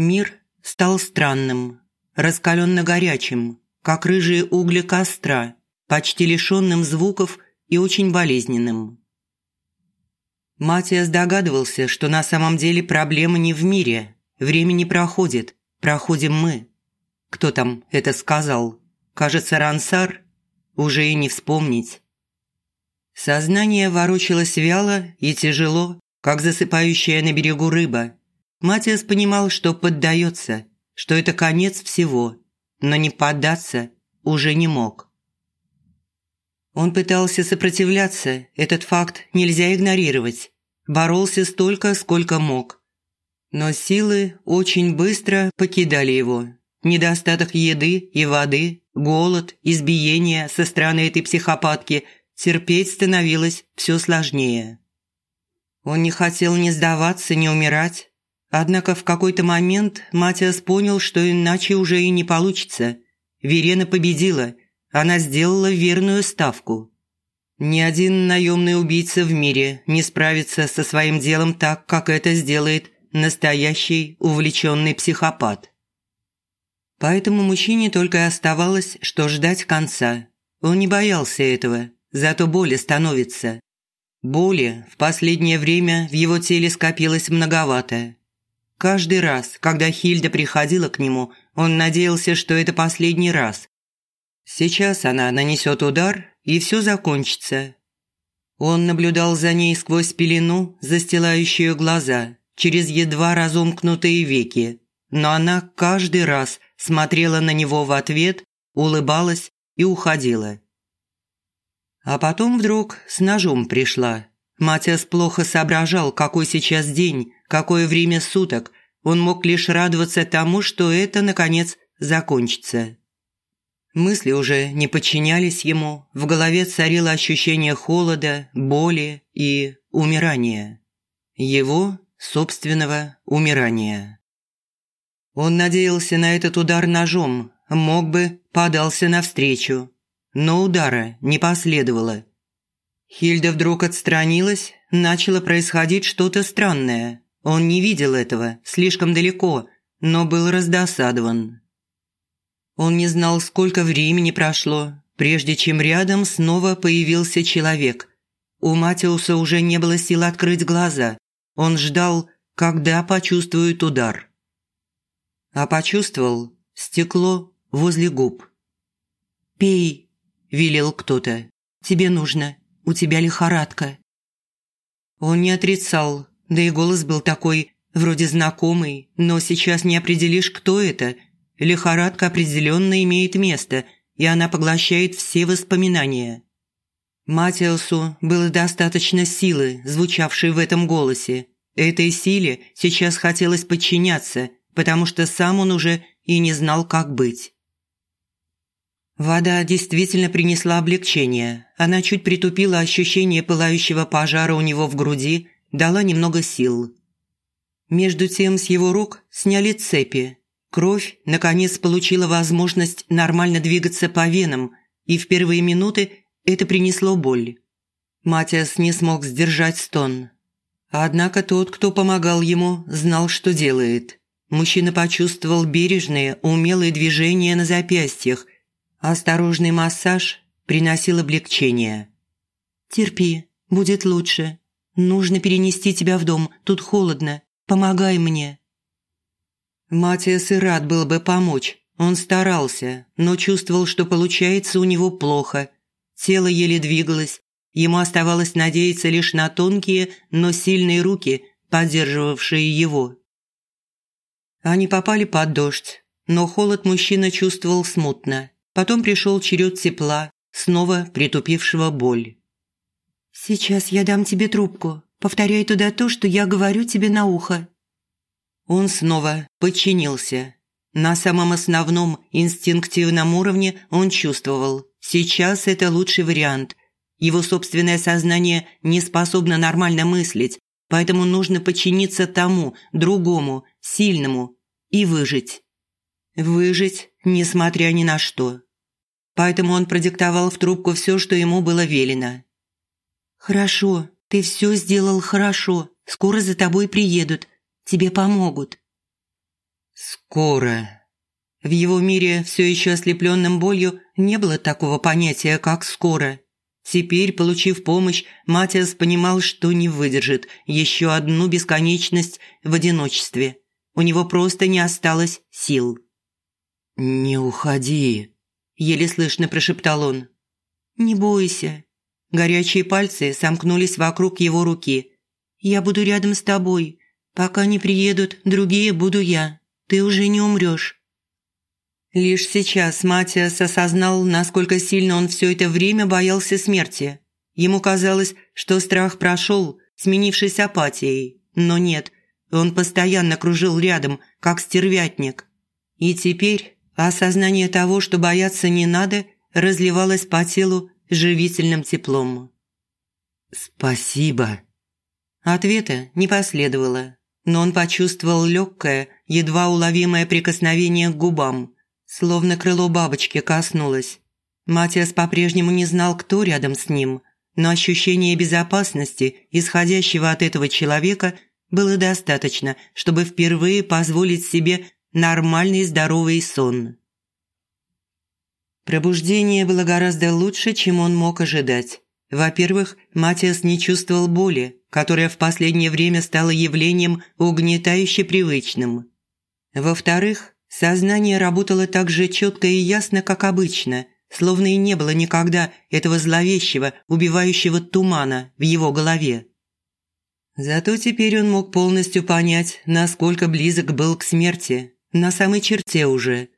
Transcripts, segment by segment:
Мир стал странным, раскаленно горячим, как рыжие угли костра, почти лишенным звуков и очень болезненным. Матиас догадывался, что на самом деле проблема не в мире, время не проходит, проходим мы. Кто там это сказал? Кажется, Рансар? Уже и не вспомнить. Сознание ворочалось вяло и тяжело, как засыпающая на берегу рыба. Матиас понимал, что поддается, что это конец всего, но не поддаться уже не мог. Он пытался сопротивляться, этот факт нельзя игнорировать. Боролся столько, сколько мог. Но силы очень быстро покидали его. Недостаток еды и воды, голод, избиение со стороны этой психопатки терпеть становилось все сложнее. Он не хотел ни сдаваться, ни умирать. Однако в какой-то момент Матиас понял, что иначе уже и не получится. Верена победила, она сделала верную ставку. Ни один наемный убийца в мире не справится со своим делом так, как это сделает настоящий увлеченный психопат. Поэтому мужчине только оставалось, что ждать конца. Он не боялся этого, зато боли становится. Боли в последнее время в его теле скопилось многовато. Каждый раз, когда Хильда приходила к нему, он надеялся, что это последний раз. Сейчас она нанесет удар, и все закончится. Он наблюдал за ней сквозь пелену, застилающую глаза, через едва разомкнутые веки. Но она каждый раз смотрела на него в ответ, улыбалась и уходила. А потом вдруг с ножом пришла. Матиас плохо соображал, какой сейчас день, какое время суток. Он мог лишь радоваться тому, что это, наконец, закончится. Мысли уже не подчинялись ему, в голове царило ощущение холода, боли и умирания. Его собственного умирания. Он надеялся на этот удар ножом, мог бы, подался навстречу, но удара не последовало. Хильда вдруг отстранилась, начало происходить что-то странное. Он не видел этого, слишком далеко, но был раздосадован. Он не знал, сколько времени прошло, прежде чем рядом снова появился человек. У Матиуса уже не было сил открыть глаза. Он ждал, когда почувствует удар. А почувствовал стекло возле губ. «Пей», – велел кто-то. «Тебе нужно. У тебя лихорадка». Он не отрицал, да и голос был такой, вроде знакомый, но сейчас не определишь, кто это. Лихорадка определенно имеет место, и она поглощает все воспоминания. Матиасу было достаточно силы, звучавшей в этом голосе. Этой силе сейчас хотелось подчиняться, потому что сам он уже и не знал, как быть. Вода действительно принесла облегчение. Она чуть притупила ощущение пылающего пожара у него в груди, дала немного сил. Между тем с его рук сняли цепи. Кровь, наконец, получила возможность нормально двигаться по венам, и в первые минуты это принесло боль. Матиас не смог сдержать стон. Однако тот, кто помогал ему, знал, что делает. Мужчина почувствовал бережные, умелые движения на запястьях – Осторожный массаж приносил облегчение. «Терпи, будет лучше. Нужно перенести тебя в дом, тут холодно. Помогай мне». Матиас и рад был бы помочь. Он старался, но чувствовал, что получается у него плохо. Тело еле двигалось. Ему оставалось надеяться лишь на тонкие, но сильные руки, поддерживавшие его. Они попали под дождь, но холод мужчина чувствовал смутно. Потом пришел черед тепла, снова притупившего боль. «Сейчас я дам тебе трубку. Повторяй туда то, что я говорю тебе на ухо». Он снова подчинился. На самом основном инстинктивном уровне он чувствовал, сейчас это лучший вариант. Его собственное сознание не способно нормально мыслить, поэтому нужно подчиниться тому, другому, сильному и выжить. Выжить, несмотря ни на что поэтому он продиктовал в трубку все, что ему было велено. «Хорошо, ты все сделал хорошо. Скоро за тобой приедут. Тебе помогут». Скоро. В его мире, все еще ослепленным болью, не было такого понятия, как «скоро». Теперь, получив помощь, Матиас понимал, что не выдержит еще одну бесконечность в одиночестве. У него просто не осталось сил. «Не уходи», – еле слышно прошептал он. «Не бойся». Горячие пальцы сомкнулись вокруг его руки. «Я буду рядом с тобой. Пока не приедут, другие буду я. Ты уже не умрешь. Лишь сейчас Матиас осознал, насколько сильно он все это время боялся смерти. Ему казалось, что страх прошел, сменившись апатией. Но нет, он постоянно кружил рядом, как стервятник. И теперь осознание того, что бояться не надо, разливалось по телу живительным теплом. «Спасибо». Ответа не последовало, но он почувствовал легкое, едва уловимое прикосновение к губам – Словно крыло бабочки коснулось. Матиас по-прежнему не знал, кто рядом с ним, но ощущение безопасности, исходящего от этого человека, было достаточно, чтобы впервые позволить себе нормальный здоровый сон. Пробуждение было гораздо лучше, чем он мог ожидать. Во-первых, Матиас не чувствовал боли, которая в последнее время стала явлением угнетающе привычным. Во-вторых, Сознание работало так же четко и ясно, как обычно, словно и не было никогда этого зловещего, убивающего тумана в его голове. Зато теперь он мог полностью понять, насколько близок был к смерти, на самой черте уже.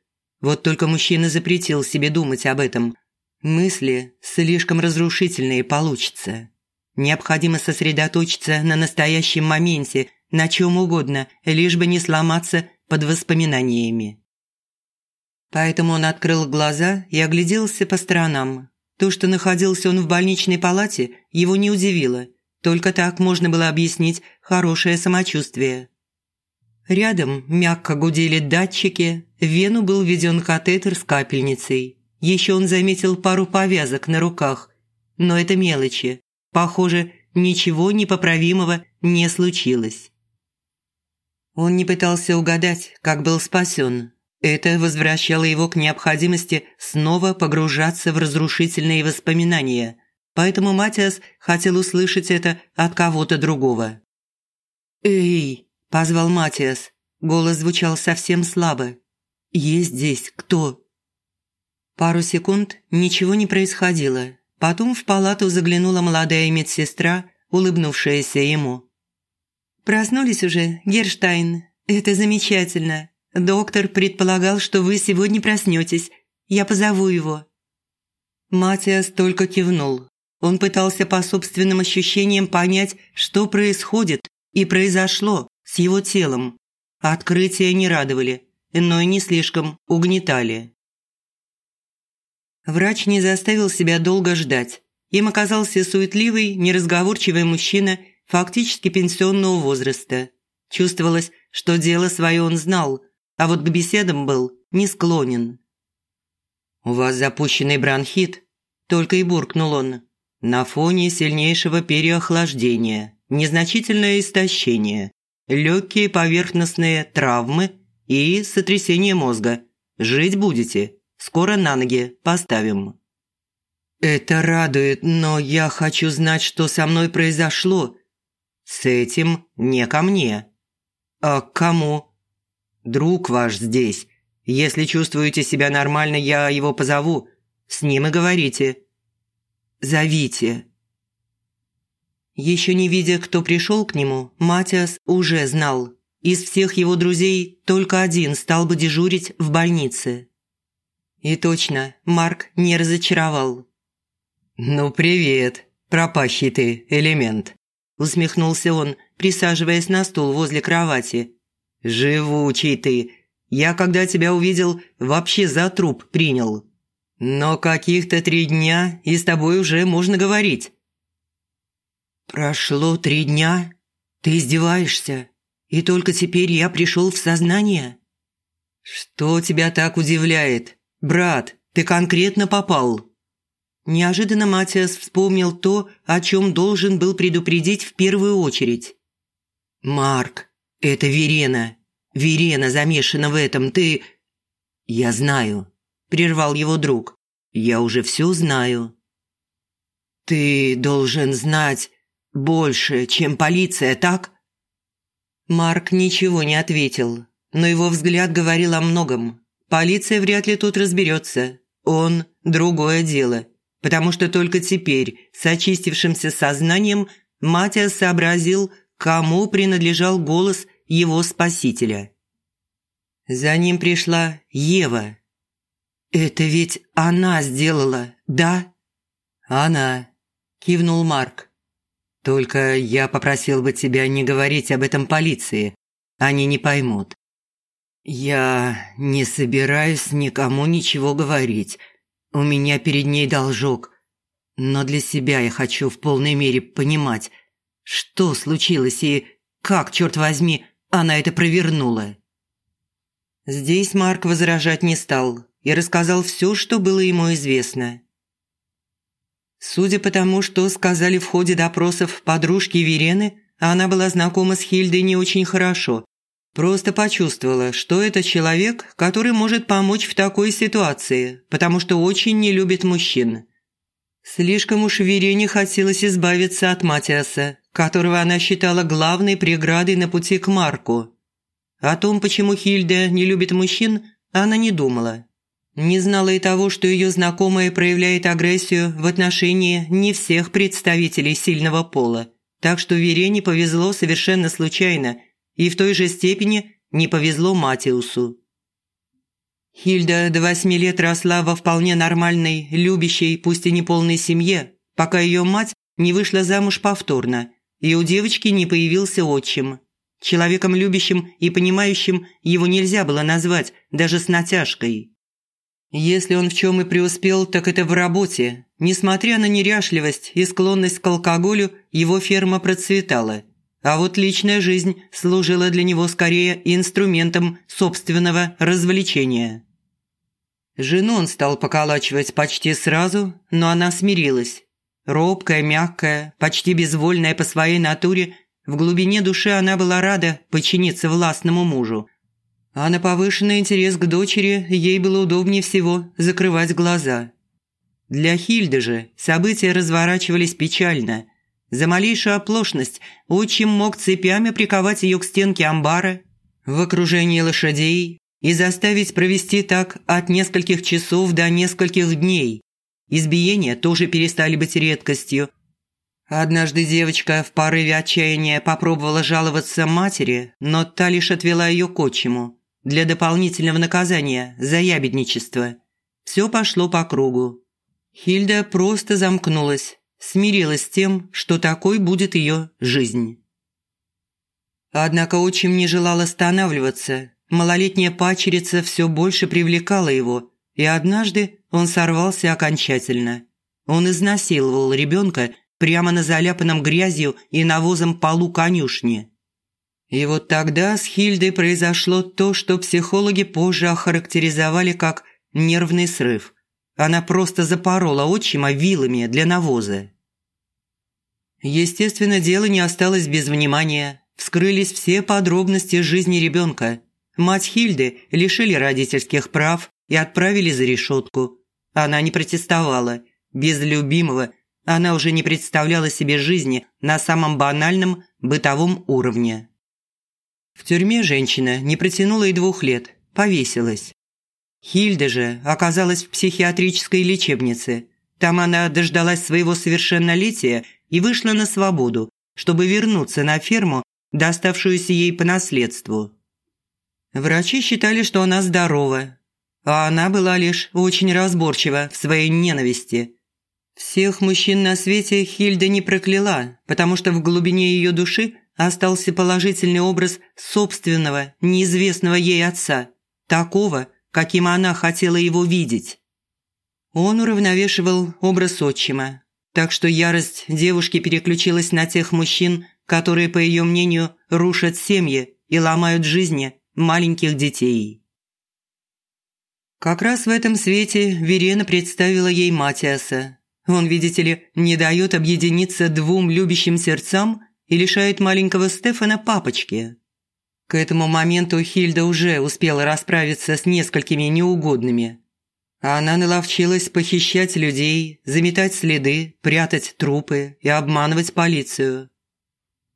Вот только мужчина запретил себе думать об этом. Мысли слишком разрушительные получатся. Необходимо сосредоточиться на настоящем моменте, на чем угодно, лишь бы не сломаться под воспоминаниями. Поэтому он открыл глаза и огляделся по сторонам. То, что находился он в больничной палате, его не удивило. Только так можно было объяснить хорошее самочувствие. Рядом мягко гудели датчики, в вену был введен катетер с капельницей. Еще он заметил пару повязок на руках. Но это мелочи. Похоже, ничего непоправимого не случилось. Он не пытался угадать, как был спасен. Это возвращало его к необходимости снова погружаться в разрушительные воспоминания. Поэтому Матиас хотел услышать это от кого-то другого. «Эй!» – позвал Матиас. Голос звучал совсем слабо. «Есть здесь кто?» Пару секунд ничего не происходило. Потом в палату заглянула молодая медсестра, улыбнувшаяся ему. «Проснулись уже, Герштайн? Это замечательно. Доктор предполагал, что вы сегодня проснетесь. Я позову его». Матиас только кивнул. Он пытался по собственным ощущениям понять, что происходит и произошло с его телом. Открытия не радовали, но и не слишком угнетали. Врач не заставил себя долго ждать. Им оказался суетливый, неразговорчивый мужчина – фактически пенсионного возраста. Чувствовалось, что дело свое он знал, а вот к беседам был не склонен. «У вас запущенный бронхит», – только и буркнул он. «На фоне сильнейшего переохлаждения, незначительное истощение, легкие поверхностные травмы и сотрясение мозга. Жить будете, скоро на ноги поставим». «Это радует, но я хочу знать, что со мной произошло», «С этим не ко мне». «А к кому?» «Друг ваш здесь. Если чувствуете себя нормально, я его позову. С ним и говорите». «Зовите». Еще не видя, кто пришел к нему, Матиас уже знал. Из всех его друзей только один стал бы дежурить в больнице. И точно, Марк не разочаровал. «Ну, привет, пропащий ты элемент», усмехнулся он, присаживаясь на стул возле кровати. «Живучий ты! Я, когда тебя увидел, вообще за труп принял. Но каких-то три дня, и с тобой уже можно говорить». «Прошло три дня? Ты издеваешься? И только теперь я пришел в сознание?» «Что тебя так удивляет? Брат, ты конкретно попал?» Неожиданно Матиас вспомнил то, о чем должен был предупредить в первую очередь. «Марк, это Верена. Верена замешана в этом, ты...» «Я знаю», – прервал его друг. «Я уже все знаю». «Ты должен знать больше, чем полиция, так?» Марк ничего не ответил, но его взгляд говорил о многом. Полиция вряд ли тут разберется. Он – другое дело, потому что только теперь, с очистившимся сознанием, Матиас сообразил, кому принадлежал голос его спасителя. За ним пришла Ева. «Это ведь она сделала, да?» «Она», – кивнул Марк. «Только я попросил бы тебя не говорить об этом полиции. Они не поймут». «Я не собираюсь никому ничего говорить. У меня перед ней должок. Но для себя я хочу в полной мере понимать, что случилось и как, черт возьми, она это провернула. Здесь Марк возражать не стал и рассказал все, что было ему известно. Судя по тому, что сказали в ходе допросов подружки Верены, она была знакома с Хильдой не очень хорошо. Просто почувствовала, что это человек, который может помочь в такой ситуации, потому что очень не любит мужчин. Слишком уж Верене хотелось избавиться от Матиаса, которого она считала главной преградой на пути к Марку. О том, почему Хильда не любит мужчин, она не думала. Не знала и того, что ее знакомая проявляет агрессию в отношении не всех представителей сильного пола, так что Верене повезло совершенно случайно, и в той же степени не повезло Матиусу. Хильда до восьми лет росла во вполне нормальной, любящей, пусть и неполной семье, пока ее мать не вышла замуж повторно, и у девочки не появился отчим. Человеком любящим и понимающим его нельзя было назвать, даже с натяжкой. Если он в чем и преуспел, так это в работе. Несмотря на неряшливость и склонность к алкоголю, его ферма процветала. А вот личная жизнь служила для него скорее инструментом собственного развлечения. Жену он стал поколачивать почти сразу, но она смирилась. Робкая, мягкая, почти безвольная по своей натуре, в глубине души она была рада подчиниться властному мужу. А на повышенный интерес к дочери ей было удобнее всего закрывать глаза. Для Хильды же события разворачивались печально. За малейшую оплошность отчим мог цепями приковать ее к стенке амбара в окружении лошадей и заставить провести так от нескольких часов до нескольких дней, Избиения тоже перестали быть редкостью. Однажды девочка в порыве отчаяния попробовала жаловаться матери, но та лишь отвела ее к отчиму для дополнительного наказания за ябедничество. Все пошло по кругу. Хильда просто замкнулась, смирилась с тем, что такой будет ее жизнь. Однако отчим не желал останавливаться. Малолетняя пачерица все больше привлекала его, и однажды он сорвался окончательно. Он изнасиловал ребенка прямо на заляпанном грязью и навозом полу конюшни. И вот тогда с Хильдой произошло то, что психологи позже охарактеризовали как нервный срыв. Она просто запорола отчима вилами для навоза. Естественно, дело не осталось без внимания. Вскрылись все подробности жизни ребенка. Мать Хильды лишили родительских прав и отправили за решетку. Она не протестовала. Без любимого она уже не представляла себе жизни на самом банальном бытовом уровне. В тюрьме женщина не протянула и двух лет, повесилась. Хильда же оказалась в психиатрической лечебнице. Там она дождалась своего совершеннолетия и вышла на свободу, чтобы вернуться на ферму, доставшуюся ей по наследству. Врачи считали, что она здорова, а она была лишь очень разборчива в своей ненависти. Всех мужчин на свете Хильда не прокляла, потому что в глубине ее души остался положительный образ собственного, неизвестного ей отца, такого, каким она хотела его видеть. Он уравновешивал образ отчима, так что ярость девушки переключилась на тех мужчин, которые, по ее мнению, рушат семьи и ломают жизни маленьких детей. Как раз в этом свете Верена представила ей Матиаса. Он, видите ли, не дает объединиться двум любящим сердцам и лишает маленького Стефана папочки. К этому моменту Хильда уже успела расправиться с несколькими неугодными. Она наловчилась похищать людей, заметать следы, прятать трупы и обманывать полицию.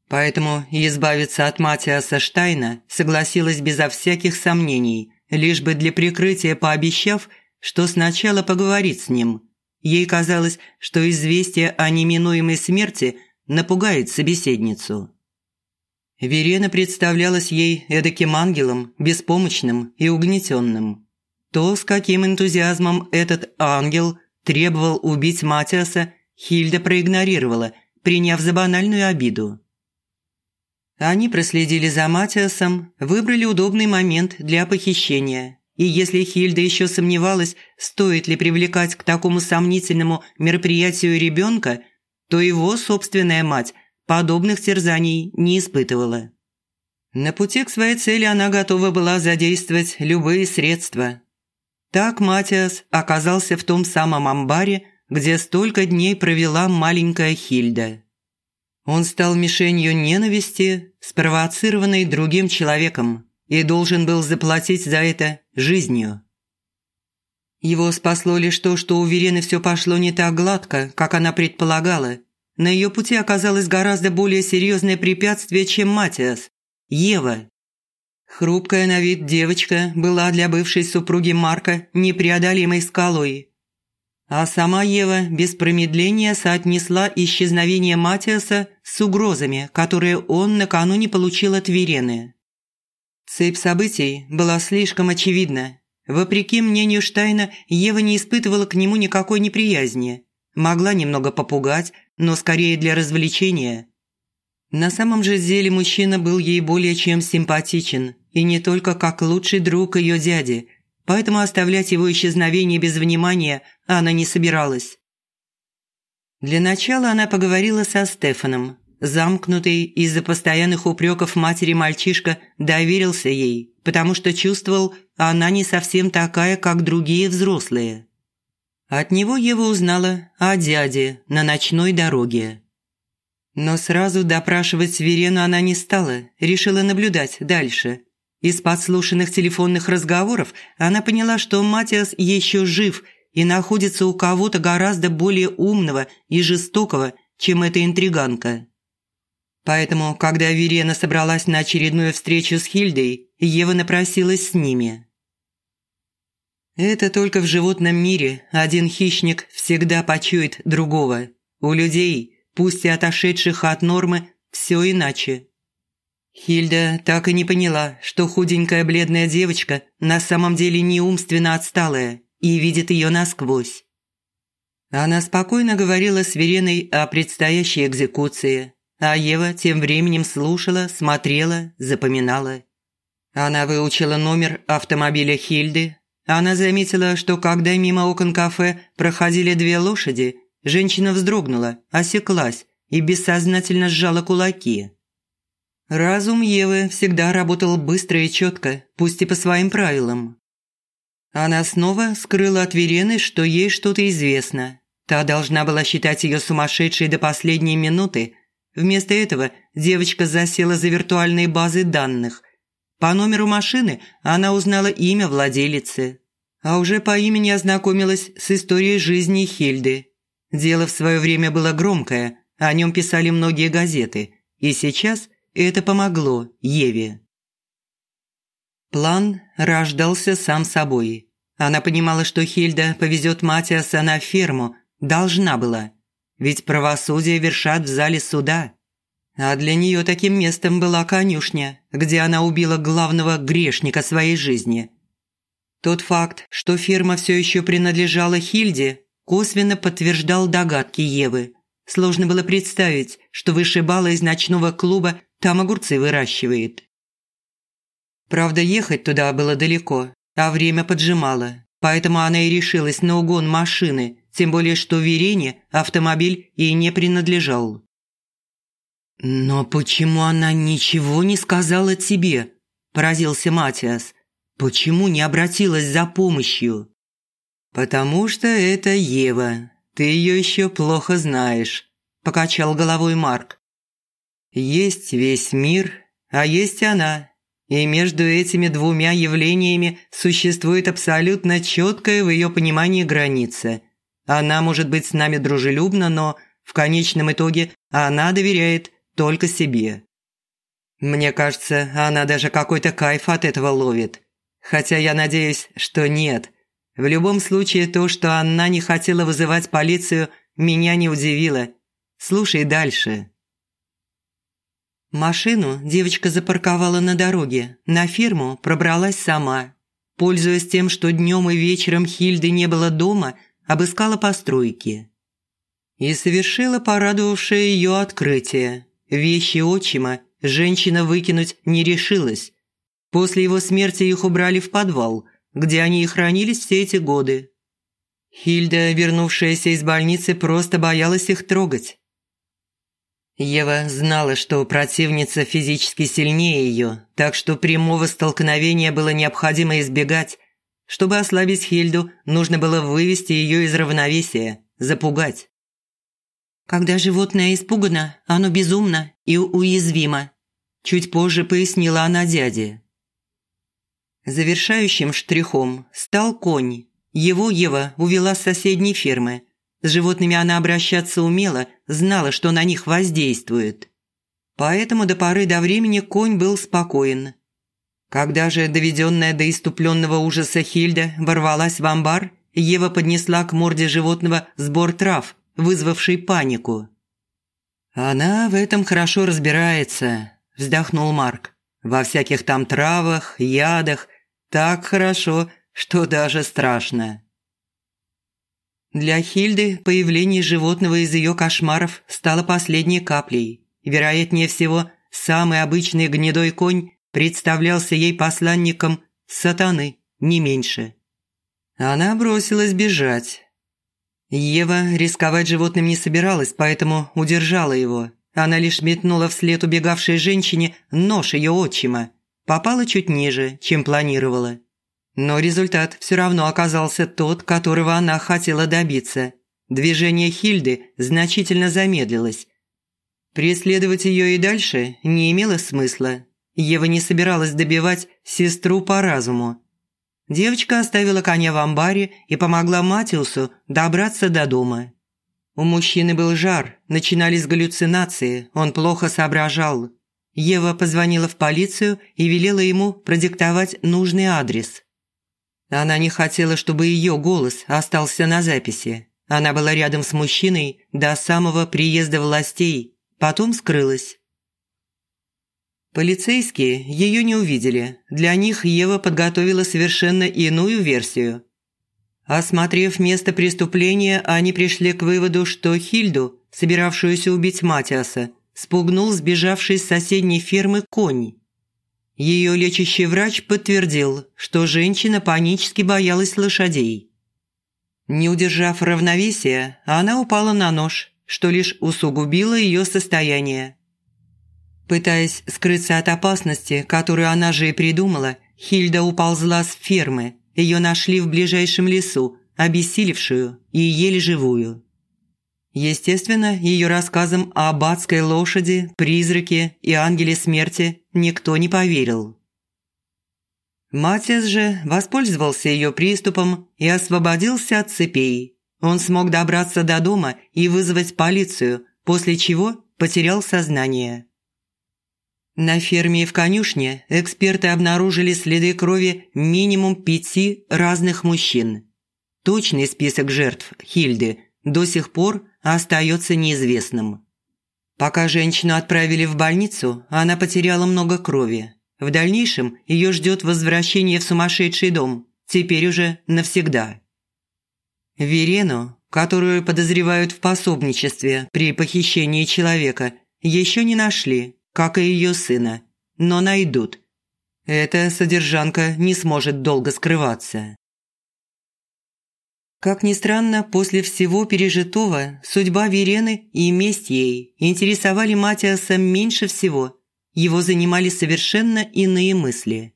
Поэтому избавиться от Матиаса Штайна согласилась безо всяких сомнений, лишь бы для прикрытия пообещав, что сначала поговорит с ним. Ей казалось, что известие о неминуемой смерти напугает собеседницу. Верена представлялась ей эдаким ангелом, беспомощным и угнетенным. То, с каким энтузиазмом этот ангел требовал убить Матиаса, Хильда проигнорировала, приняв за банальную обиду. Они проследили за Матиасом, выбрали удобный момент для похищения. И если Хильда еще сомневалась, стоит ли привлекать к такому сомнительному мероприятию ребенка, то его собственная мать подобных терзаний не испытывала. На пути к своей цели она готова была задействовать любые средства. Так Матиас оказался в том самом амбаре, где столько дней провела маленькая Хильда. Он стал мишенью ненависти, спровоцированной другим человеком, и должен был заплатить за это жизнью. Его спасло лишь то, что у Верены все пошло не так гладко, как она предполагала. На ее пути оказалось гораздо более серьезное препятствие, чем Матиас – Ева. Хрупкая на вид девочка была для бывшей супруги Марка непреодолимой скалой – а сама Ева без промедления соотнесла исчезновение Матиаса с угрозами, которые он накануне получил от Верены. Цепь событий была слишком очевидна. Вопреки мнению Штайна, Ева не испытывала к нему никакой неприязни. Могла немного попугать, но скорее для развлечения. На самом же деле мужчина был ей более чем симпатичен, и не только как лучший друг ее дяди – поэтому оставлять его исчезновение без внимания она не собиралась. Для начала она поговорила со Стефаном. Замкнутый из-за постоянных упреков матери мальчишка доверился ей, потому что чувствовал, она не совсем такая, как другие взрослые. От него Ева узнала о дяде на ночной дороге. Но сразу допрашивать Верену она не стала, решила наблюдать дальше, из подслушанных телефонных разговоров она поняла, что Матиас еще жив и находится у кого-то гораздо более умного и жестокого, чем эта интриганка. Поэтому, когда Верена собралась на очередную встречу с Хильдой, Ева напросилась с ними. Это только в животном мире один хищник всегда почует другого. У людей, пусть и отошедших от нормы, все иначе. Хильда так и не поняла, что худенькая бледная девочка на самом деле не умственно отсталая и видит ее насквозь. Она спокойно говорила с Вереной о предстоящей экзекуции, а Ева тем временем слушала, смотрела, запоминала. Она выучила номер автомобиля Хильды. Она заметила, что когда мимо окон кафе проходили две лошади, женщина вздрогнула, осеклась и бессознательно сжала кулаки. Разум Евы всегда работал быстро и четко, пусть и по своим правилам. Она снова скрыла от Верены, что ей что-то известно. Та должна была считать ее сумасшедшей до последней минуты. Вместо этого девочка засела за виртуальные базы данных. По номеру машины она узнала имя владелицы. А уже по имени ознакомилась с историей жизни Хильды. Дело в свое время было громкое, о нем писали многие газеты. И сейчас – это помогло Еве. План рождался сам собой. Она понимала, что Хильда повезет Матиаса на ферму, должна была. Ведь правосудие вершат в зале суда. А для нее таким местом была конюшня, где она убила главного грешника своей жизни. Тот факт, что ферма все еще принадлежала Хильде, косвенно подтверждал догадки Евы. Сложно было представить, что вышибала из ночного клуба там огурцы выращивает. Правда, ехать туда было далеко, а время поджимало, поэтому она и решилась на угон машины, тем более что Верене автомобиль ей не принадлежал. «Но почему она ничего не сказала тебе?» – поразился Матиас. «Почему не обратилась за помощью?» «Потому что это Ева. Ты ее еще плохо знаешь», – покачал головой Марк. Есть весь мир, а есть она. И между этими двумя явлениями существует абсолютно четкая в ее понимании граница. Она может быть с нами дружелюбна, но в конечном итоге она доверяет только себе. Мне кажется, она даже какой-то кайф от этого ловит. Хотя я надеюсь, что нет. В любом случае, то, что она не хотела вызывать полицию, меня не удивило. Слушай дальше. Машину девочка запарковала на дороге, на ферму пробралась сама. Пользуясь тем, что днем и вечером Хильды не было дома, обыскала постройки. И совершила порадовавшее ее открытие. Вещи отчима женщина выкинуть не решилась. После его смерти их убрали в подвал, где они и хранились все эти годы. Хильда, вернувшаяся из больницы, просто боялась их трогать. Ева знала, что противница физически сильнее ее, так что прямого столкновения было необходимо избегать. Чтобы ослабить Хильду, нужно было вывести ее из равновесия, запугать. «Когда животное испугано, оно безумно и уязвимо», чуть позже пояснила она дяде. Завершающим штрихом стал конь. Его Ева увела с соседней фермы – с животными она обращаться умела, знала, что на них воздействует. Поэтому до поры до времени конь был спокоен. Когда же, доведенная до иступленного ужаса Хильда, ворвалась в амбар, Ева поднесла к морде животного сбор трав, вызвавший панику. «Она в этом хорошо разбирается», – вздохнул Марк. «Во всяких там травах, ядах. Так хорошо, что даже страшно». Для Хильды появление животного из ее кошмаров стало последней каплей. Вероятнее всего, самый обычный гнедой конь представлялся ей посланником сатаны, не меньше. Она бросилась бежать. Ева рисковать животным не собиралась, поэтому удержала его. Она лишь метнула вслед убегавшей женщине нож ее отчима. Попала чуть ниже, чем планировала. Но результат все равно оказался тот, которого она хотела добиться. Движение Хильды значительно замедлилось. Преследовать ее и дальше не имело смысла. Ева не собиралась добивать сестру по разуму. Девочка оставила коня в амбаре и помогла Матиусу добраться до дома. У мужчины был жар, начинались галлюцинации, он плохо соображал. Ева позвонила в полицию и велела ему продиктовать нужный адрес. Она не хотела, чтобы ее голос остался на записи. Она была рядом с мужчиной до самого приезда властей, потом скрылась. Полицейские ее не увидели. Для них Ева подготовила совершенно иную версию. Осмотрев место преступления, они пришли к выводу, что Хильду, собиравшуюся убить Матиаса, спугнул сбежавший с соседней фермы конь. Ее лечащий врач подтвердил, что женщина панически боялась лошадей. Не удержав равновесия, она упала на нож, что лишь усугубило ее состояние. Пытаясь скрыться от опасности, которую она же и придумала, Хильда уползла с фермы. Ее нашли в ближайшем лесу, обессилевшую и еле живую. Естественно, ее рассказам об адской лошади, призраке и ангеле смерти никто не поверил. Матиас же воспользовался ее приступом и освободился от цепей. Он смог добраться до дома и вызвать полицию, после чего потерял сознание. На ферме и в конюшне эксперты обнаружили следы крови минимум пяти разных мужчин. Точный список жертв Хильды до сих пор остается неизвестным. Пока женщину отправили в больницу, она потеряла много крови. В дальнейшем ее ждет возвращение в сумасшедший дом, теперь уже навсегда. Верену, которую подозревают в пособничестве при похищении человека, еще не нашли, как и ее сына, но найдут. Эта содержанка не сможет долго скрываться. Как ни странно, после всего пережитого судьба Верены и месть ей интересовали Матиаса меньше всего. Его занимали совершенно иные мысли.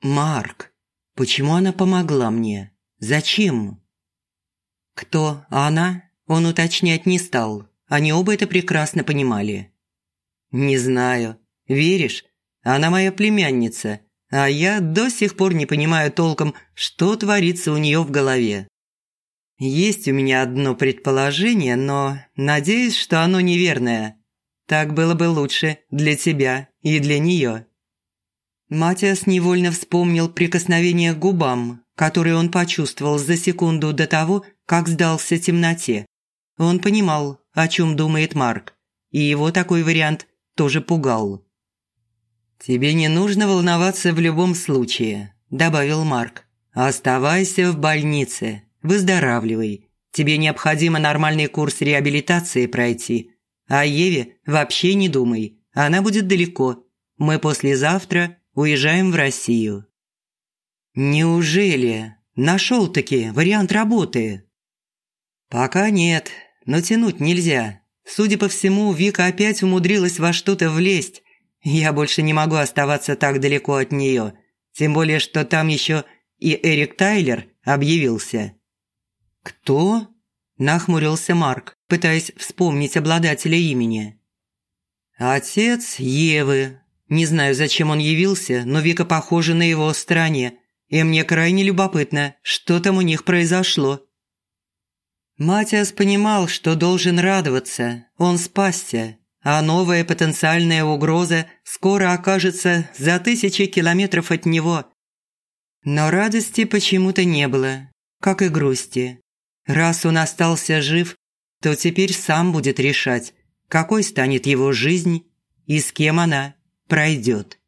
«Марк, почему она помогла мне? Зачем?» Кто она, он уточнять не стал. Они оба это прекрасно понимали. «Не знаю. Веришь? Она моя племянница, а я до сих пор не понимаю толком, что творится у нее в голове. Есть у меня одно предположение, но надеюсь, что оно неверное. Так было бы лучше для тебя и для нее». Матиас невольно вспомнил прикосновение к губам, которые он почувствовал за секунду до того, как сдался темноте. Он понимал, о чем думает Марк, и его такой вариант тоже пугал. «Тебе не нужно волноваться в любом случае», – добавил Марк. «Оставайся в больнице, выздоравливай. Тебе необходимо нормальный курс реабилитации пройти. А Еве вообще не думай, она будет далеко. Мы послезавтра уезжаем в Россию». «Неужели? Нашел-таки вариант работы?» «Пока нет, но тянуть нельзя. Судя по всему, Вика опять умудрилась во что-то влезть, я больше не могу оставаться так далеко от нее, тем более, что там еще и Эрик Тайлер объявился». «Кто?» – нахмурился Марк, пытаясь вспомнить обладателя имени. «Отец Евы. Не знаю, зачем он явился, но Вика похожа на его стороне, и мне крайне любопытно, что там у них произошло». Матиас понимал, что должен радоваться, он спасся, а новая потенциальная угроза скоро окажется за тысячи километров от него. Но радости почему-то не было, как и грусти. Раз он остался жив, то теперь сам будет решать, какой станет его жизнь и с кем она пройдет.